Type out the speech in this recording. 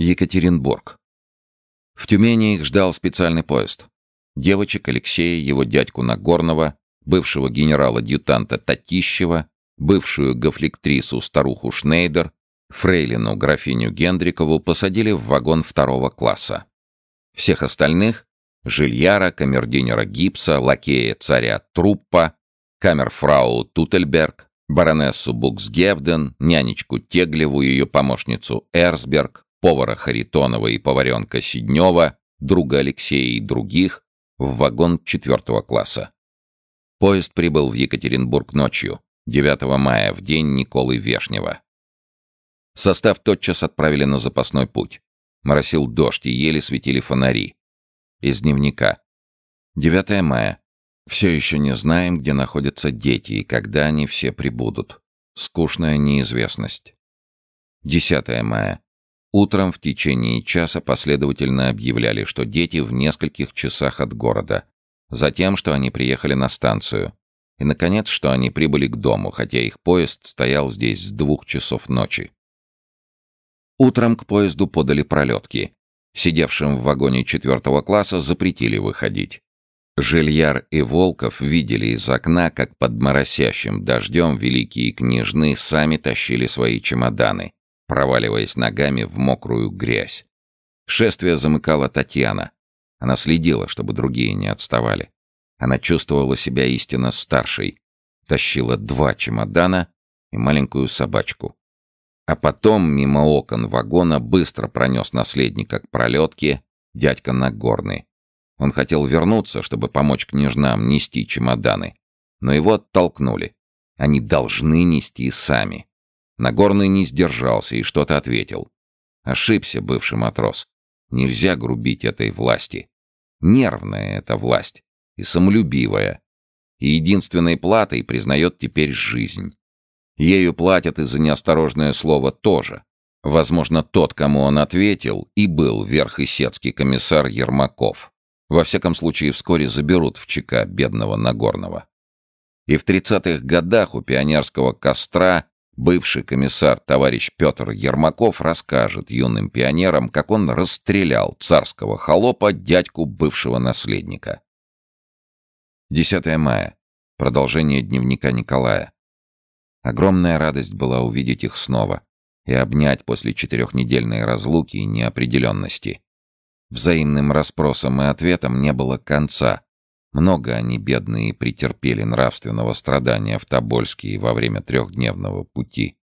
Екатеринбург. В Тюмени их ждал специальный поезд. Девочек Алексея, его дядьку Нагорного, бывшего генерала-адъютанта Татищева, бывшую гофлектрису старуху Шнейдер, фрейлину графиню Гендрикову посадили в вагон второго класса. Всех остальных — жильяра, камердинера Гипса, лакея царя Труппа, камерфрау Тутельберг, баронессу Буксгевден, нянечку Теглеву, ее помощницу Эрсберг, повара Харитонова и поваренка Сиднева, друга Алексея и других, в вагон четвертого класса. Поезд прибыл в Екатеринбург ночью, 9 мая, в день Николы Вешнего. Состав тотчас отправили на запасной путь. Моросил дождь и еле светили фонари. Из дневника. 9 мая. Все еще не знаем, где находятся дети и когда они все прибудут. Скучная неизвестность. 10 мая. Утром в течение часа последовательно объявляли, что дети в нескольких часах от города. Затем, что они приехали на станцию. И, наконец, что они прибыли к дому, хотя их поезд стоял здесь с двух часов ночи. Утром к поезду подали пролетки. Сидевшим в вагоне четвертого класса запретили выходить. Жильяр и Волков видели из окна, как под моросящим дождем великие княжны сами тащили свои чемоданы, проваливаясь ногами в мокрую грязь. Шествие замыкала Татьяна. Она следила, чтобы другие не отставали. Она чувствовала себя истинно старшей. Тащила два чемодана и маленькую собачку. А потом мимо окон вагона быстро пронес наследника к пролетке дядька Нагорный. Он хотел вернуться, чтобы помочь княжнам нести чемоданы. Но его оттолкнули. Они должны нести сами. Нагорный не сдержался и что-то ответил. Ошибся бывший матрос. Нельзя грубить этой власти. Нервная эта власть и самолюбивая. И единственной платой признает теперь жизнь. Ею платят и за неосторожное слово тоже. Возможно, тот, кому он ответил, и был верхесецкий комиссар Ермаков. Во всяком случае, вскоре заберут в ЧК бедного Нагорного. И в 30-х годах у пионерского костра Бывший комиссар товарищ Петр Ермаков расскажет юным пионерам, как он расстрелял царского холопа дядьку бывшего наследника. 10 мая. Продолжение дневника Николая. Огромная радость была увидеть их снова и обнять после четырехнедельной разлуки и неопределенности. Взаимным расспросам и ответам не было конца. Много они, бедные, претерпели нравственного страдания в Тобольске во время трехдневного пути.